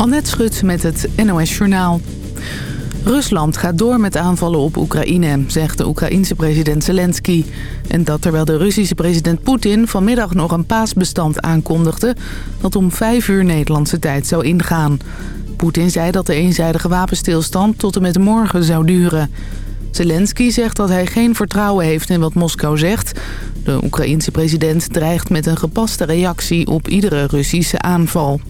Annette Schut met het NOS Journaal. Rusland gaat door met aanvallen op Oekraïne, zegt de Oekraïense president Zelensky. En dat terwijl de Russische president Poetin vanmiddag nog een paasbestand aankondigde... dat om vijf uur Nederlandse tijd zou ingaan. Poetin zei dat de eenzijdige wapenstilstand tot en met morgen zou duren. Zelensky zegt dat hij geen vertrouwen heeft in wat Moskou zegt. De Oekraïense president dreigt met een gepaste reactie op iedere Russische aanval.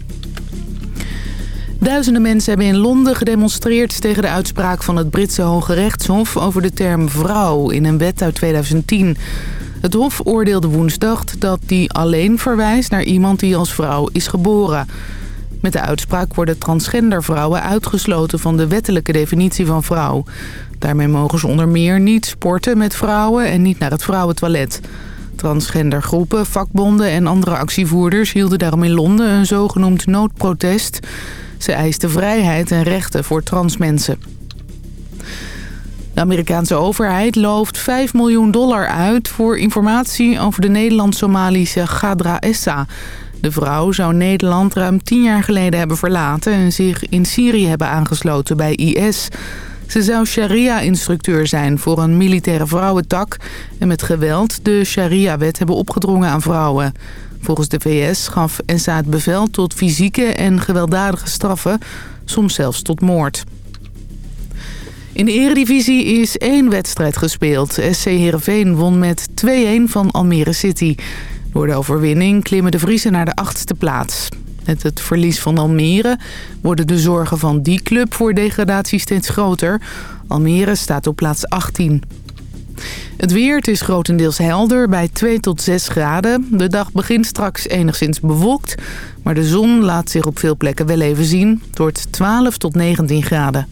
Duizenden mensen hebben in Londen gedemonstreerd tegen de uitspraak van het Britse Hoge Rechtshof over de term vrouw in een wet uit 2010. Het Hof oordeelde woensdag dat die alleen verwijst naar iemand die als vrouw is geboren. Met de uitspraak worden transgender vrouwen uitgesloten van de wettelijke definitie van vrouw. Daarmee mogen ze onder meer niet sporten met vrouwen en niet naar het vrouwentoilet. Transgendergroepen, vakbonden en andere actievoerders hielden daarom in Londen een zogenoemd noodprotest. Ze eisten vrijheid en rechten voor transmensen. De Amerikaanse overheid looft 5 miljoen dollar uit voor informatie over de Nederlands-Somalische Gadra Essa. De vrouw zou Nederland ruim 10 jaar geleden hebben verlaten en zich in Syrië hebben aangesloten bij IS. Ze zou sharia-instructeur zijn voor een militaire vrouwentak... en met geweld de sharia-wet hebben opgedrongen aan vrouwen. Volgens de VS gaf het bevel tot fysieke en gewelddadige straffen, soms zelfs tot moord. In de eredivisie is één wedstrijd gespeeld. SC Heerenveen won met 2-1 van Almere City. Door de overwinning klimmen de Vriezen naar de achtste plaats. Met het verlies van Almere worden de zorgen van die club voor degradatie steeds groter. Almere staat op plaats 18. Het weer, het is grotendeels helder bij 2 tot 6 graden. De dag begint straks enigszins bewolkt, maar de zon laat zich op veel plekken wel even zien. Het wordt 12 tot 19 graden.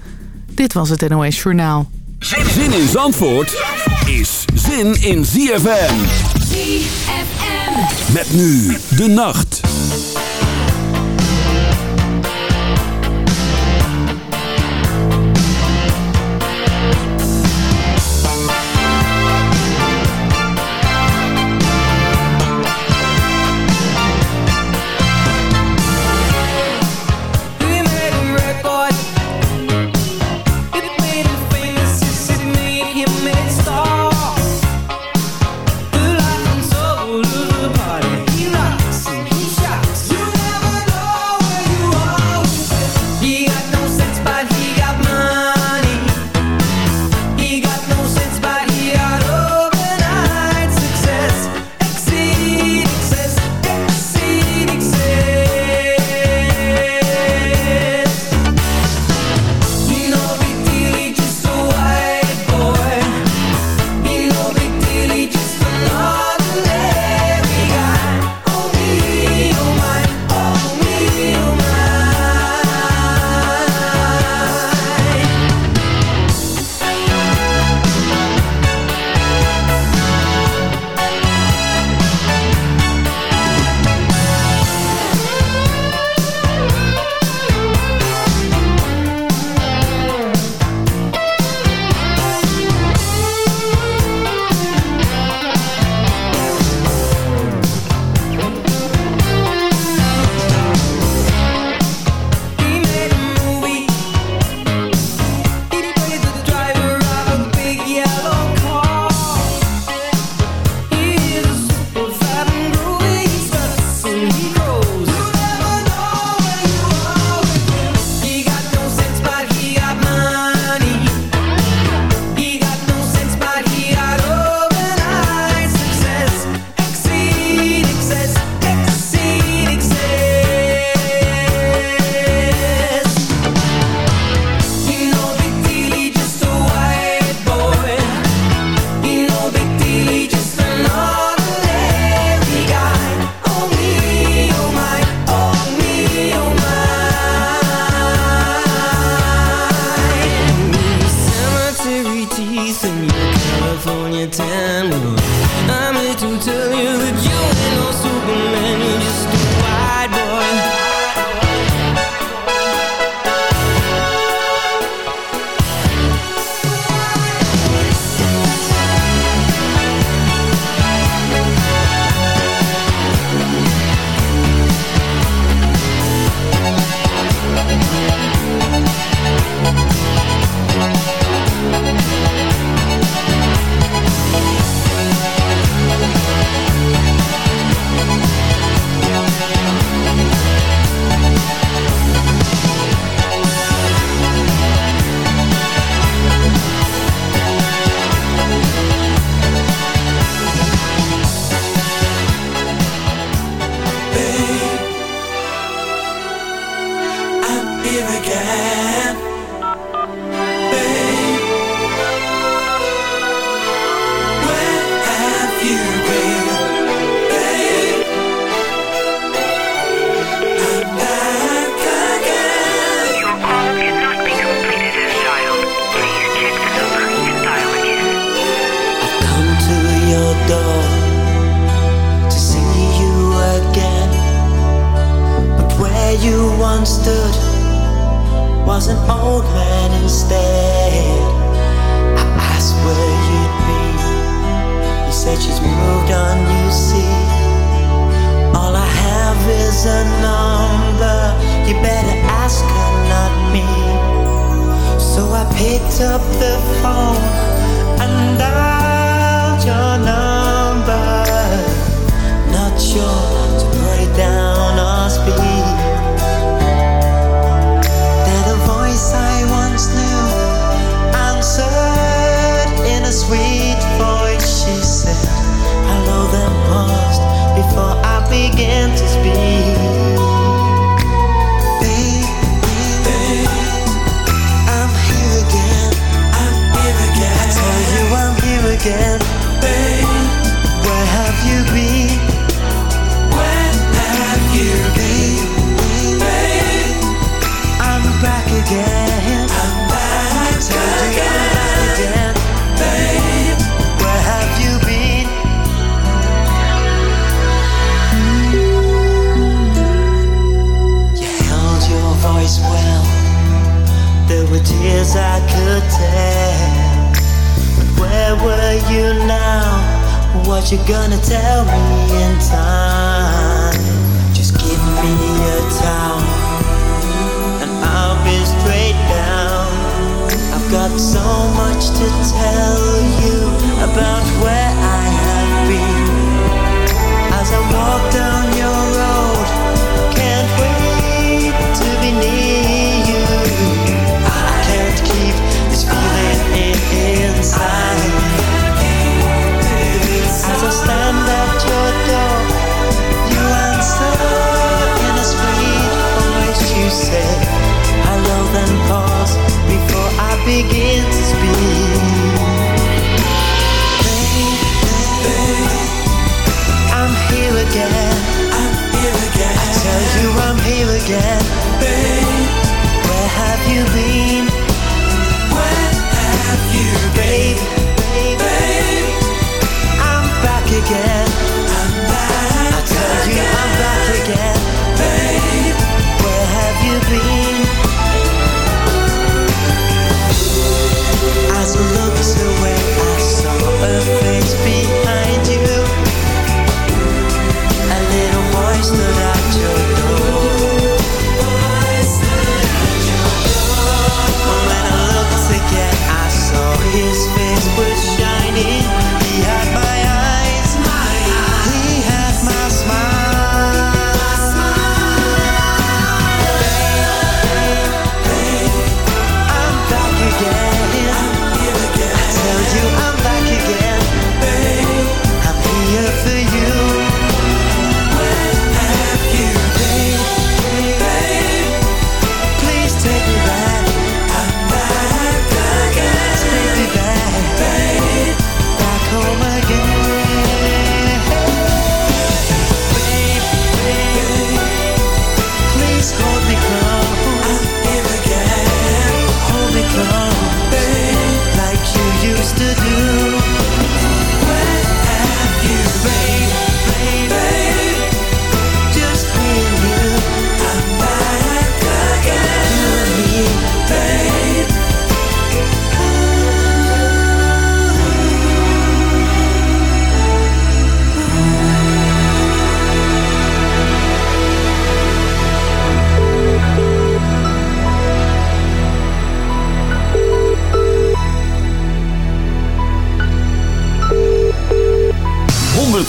Dit was het NOS Journaal. Zin in Zandvoort is zin in ZFM. ZFM. Met nu de nacht.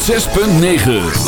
106.9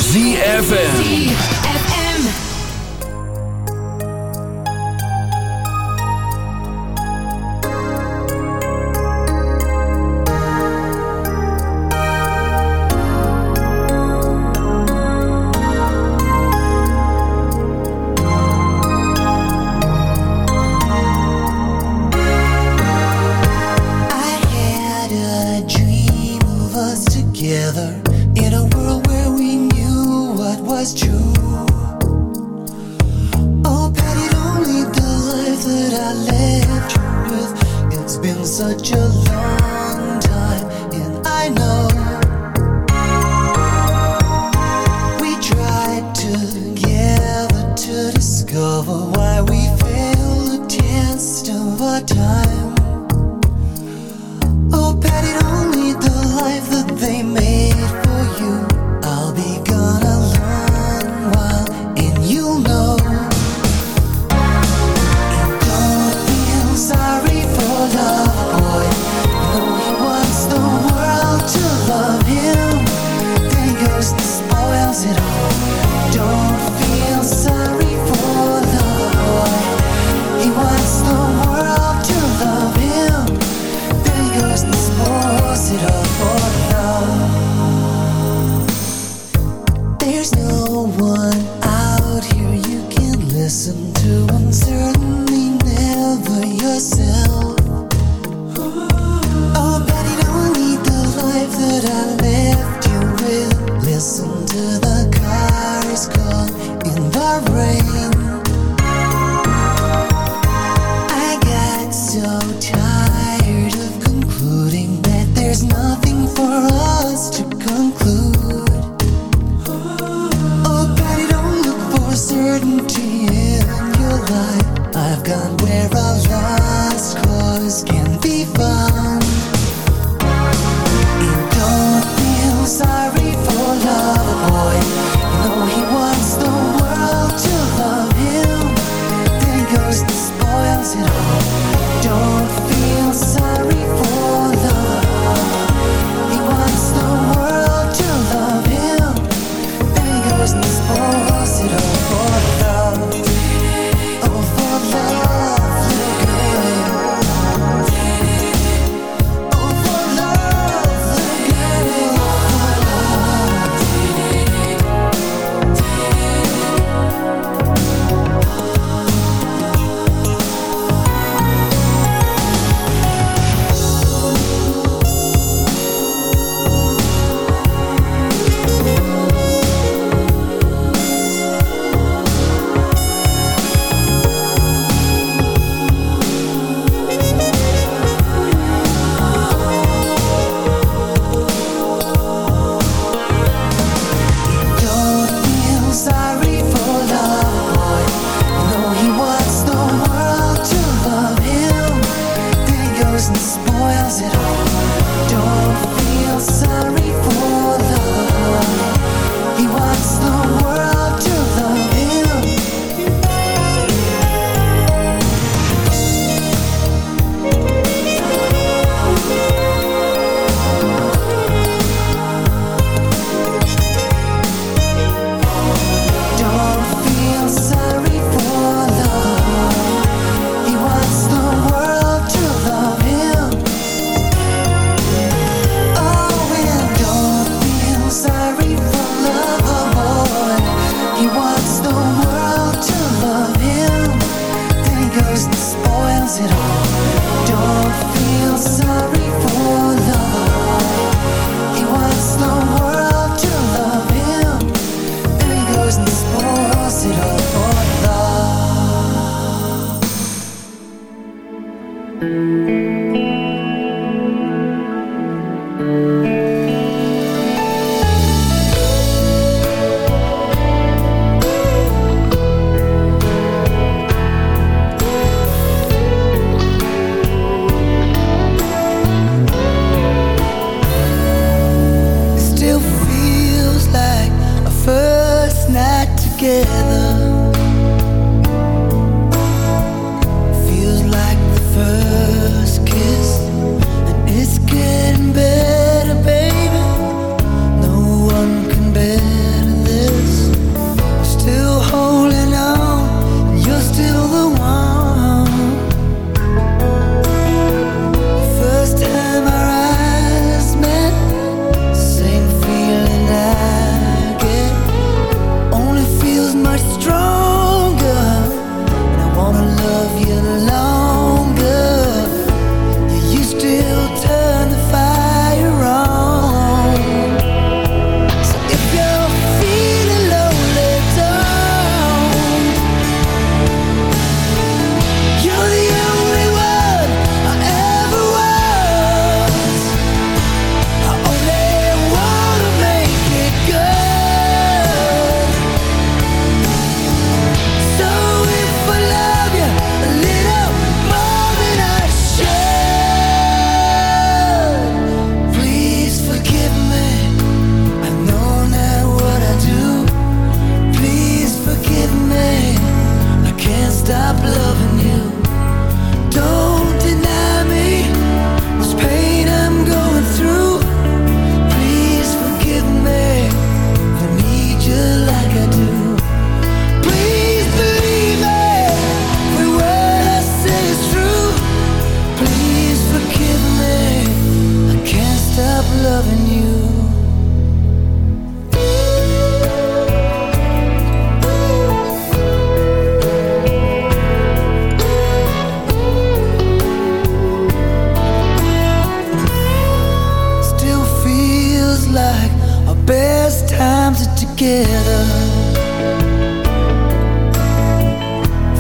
it together.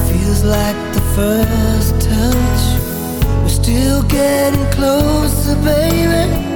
Feels like the first touch. We're still getting closer, baby.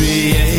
be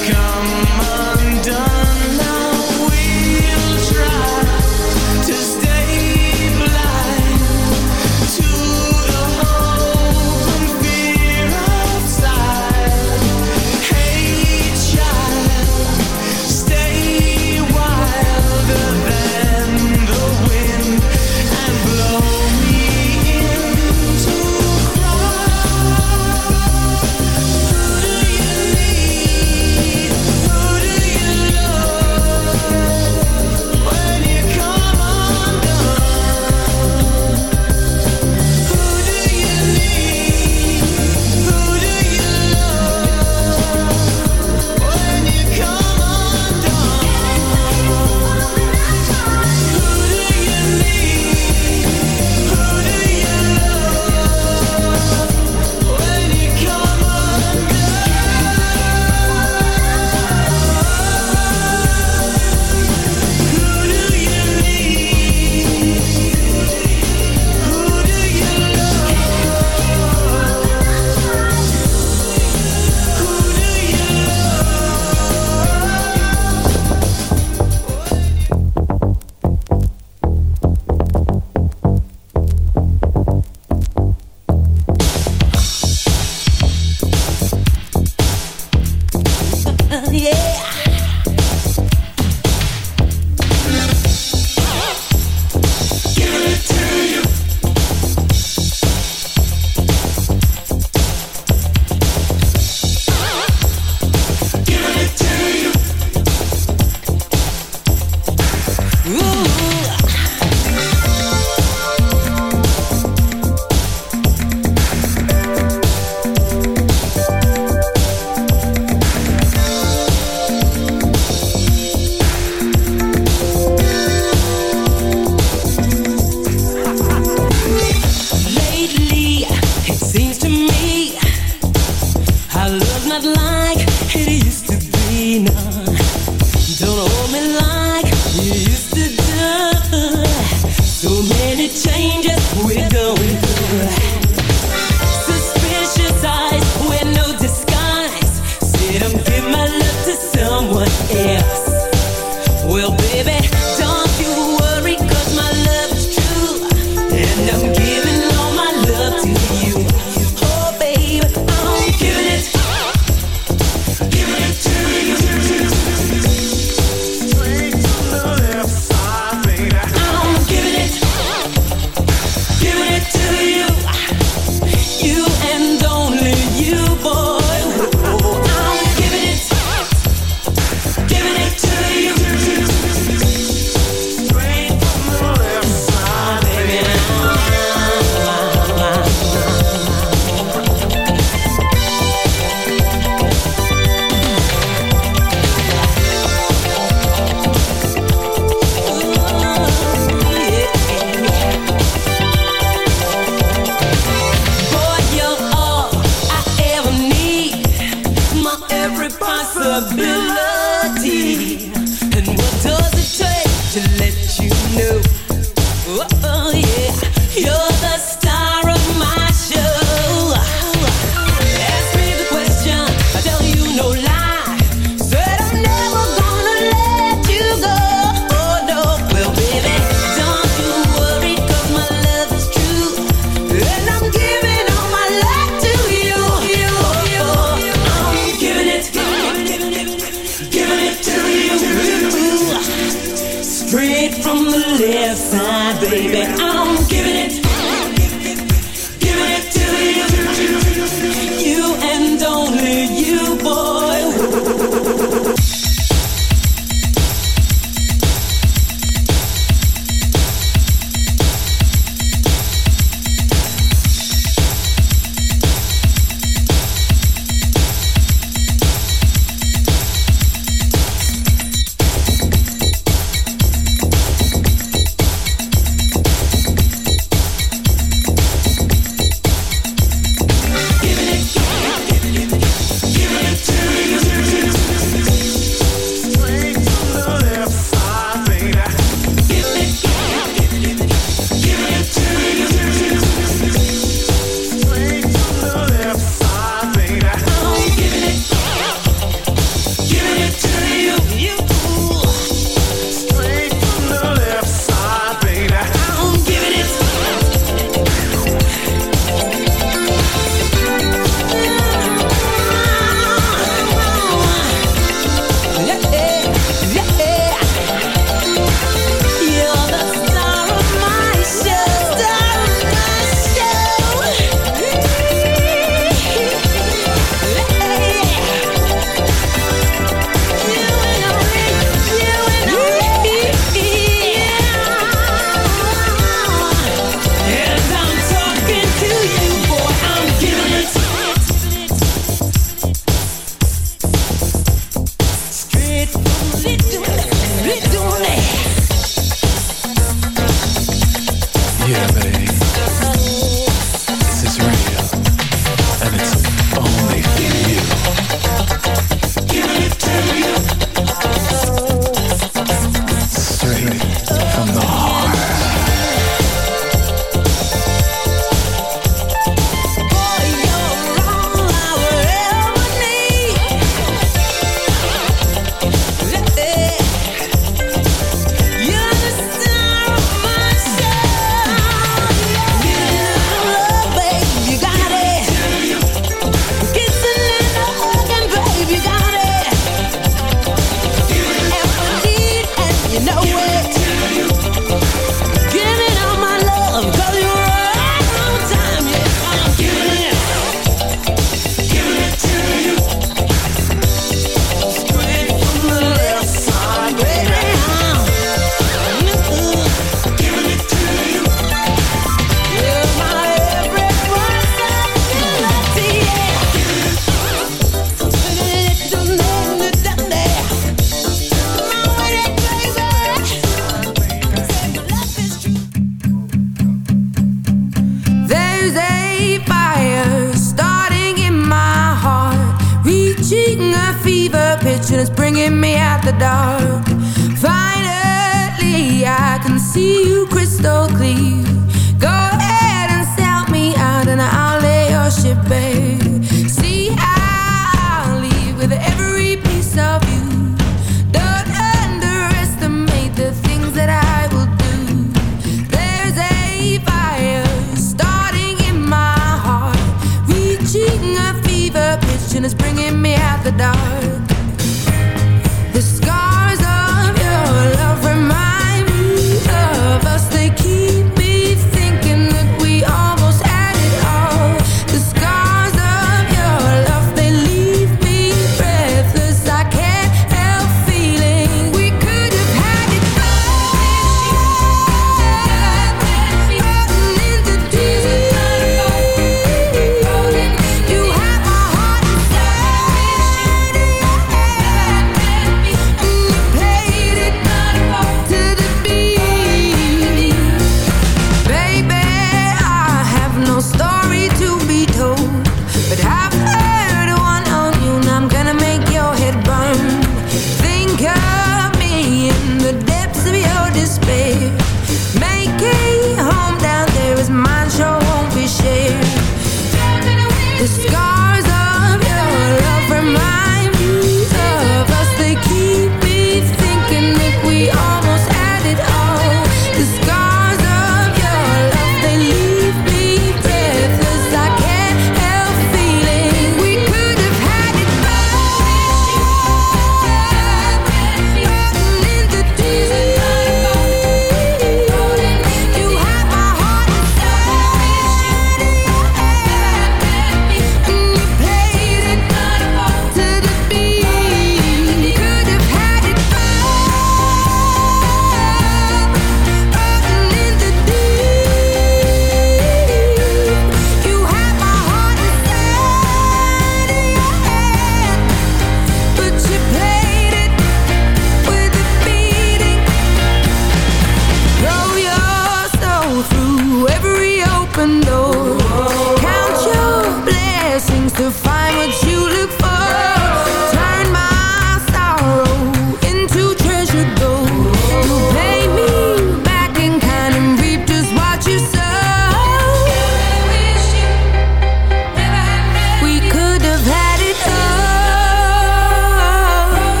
come Lately,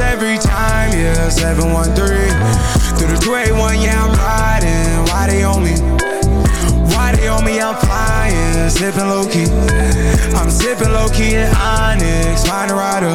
Every time, yeah. 713 through the 281, yeah, I'm riding. Why they on me? Why they on me? I'm flying, sipping low key. I'm sipping low key in Onyx, find a rider.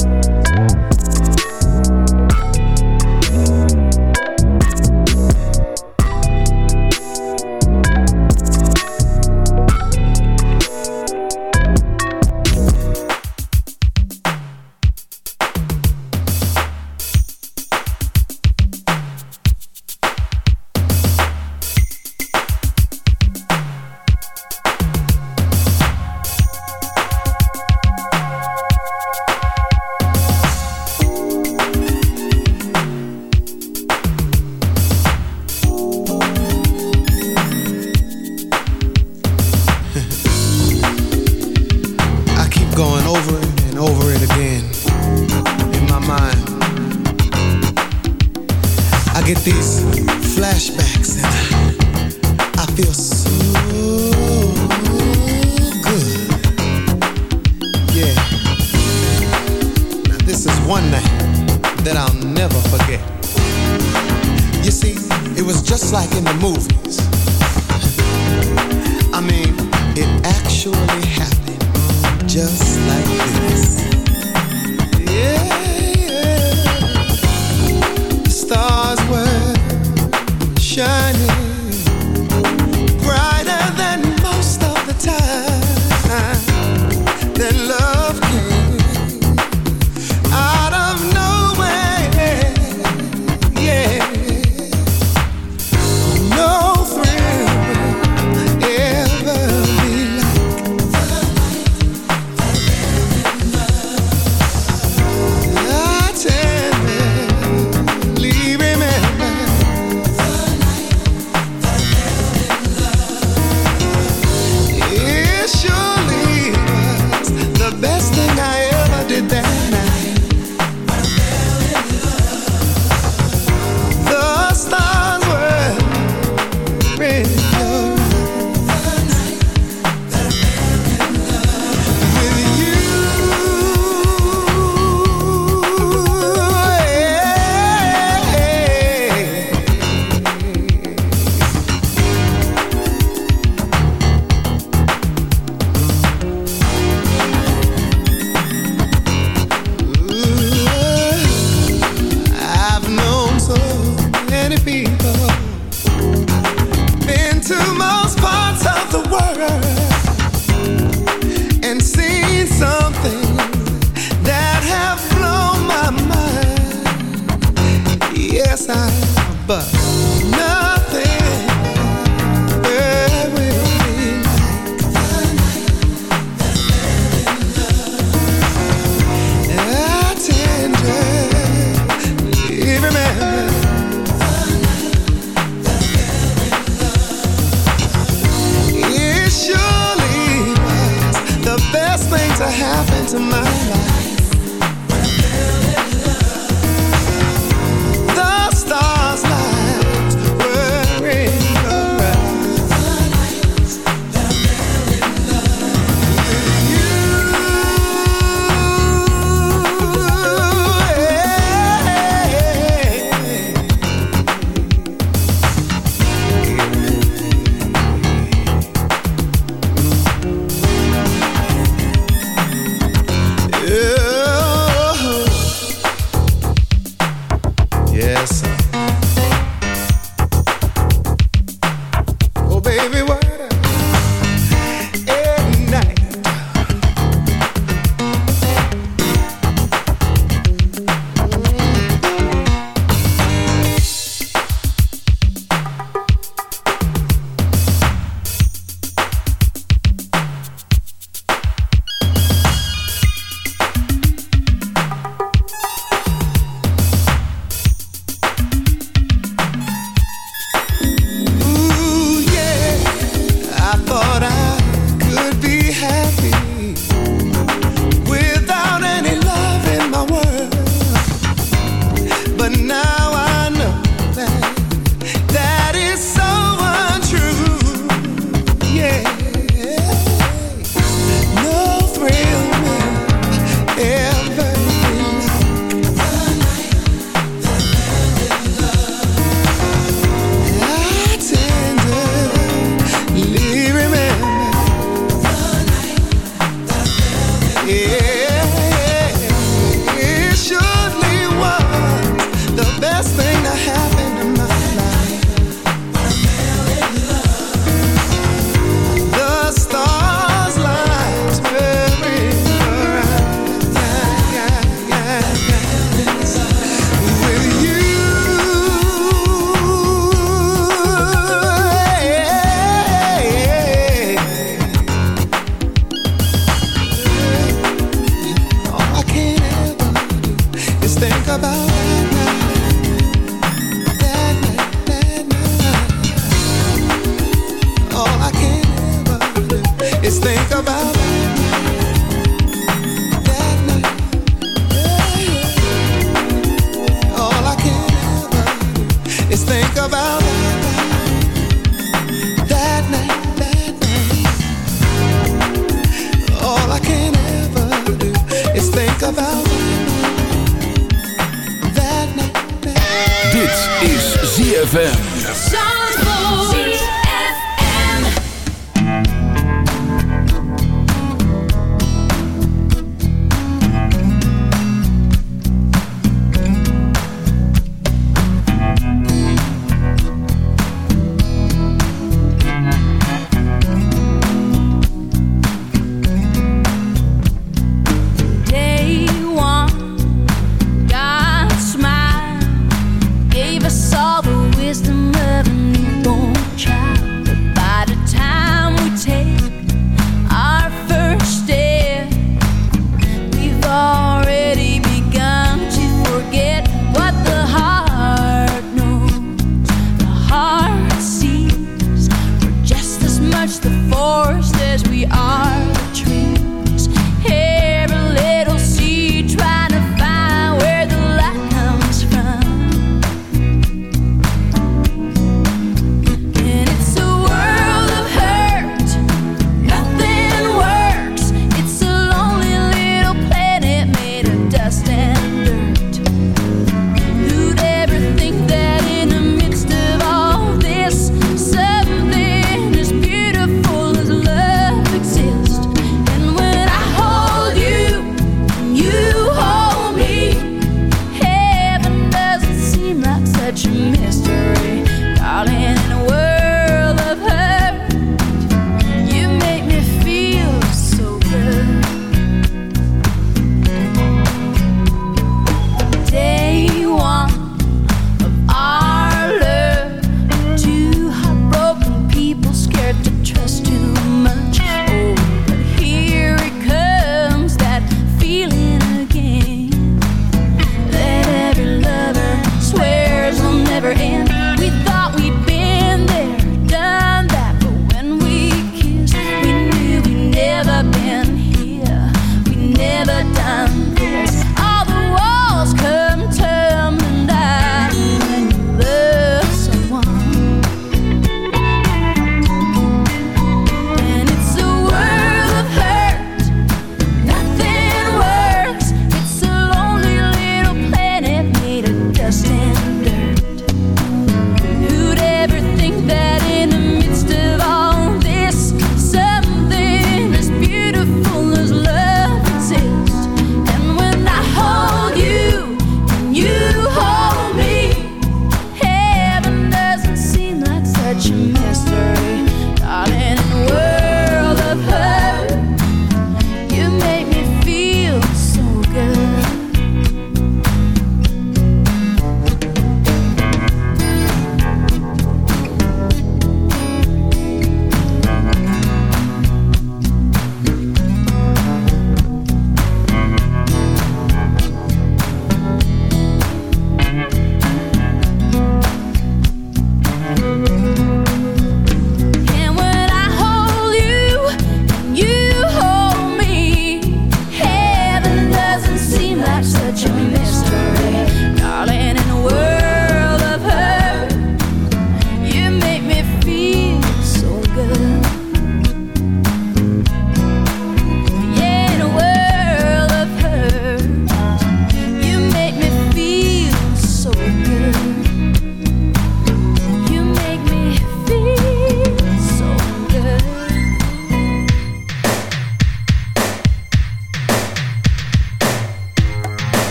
ZFM.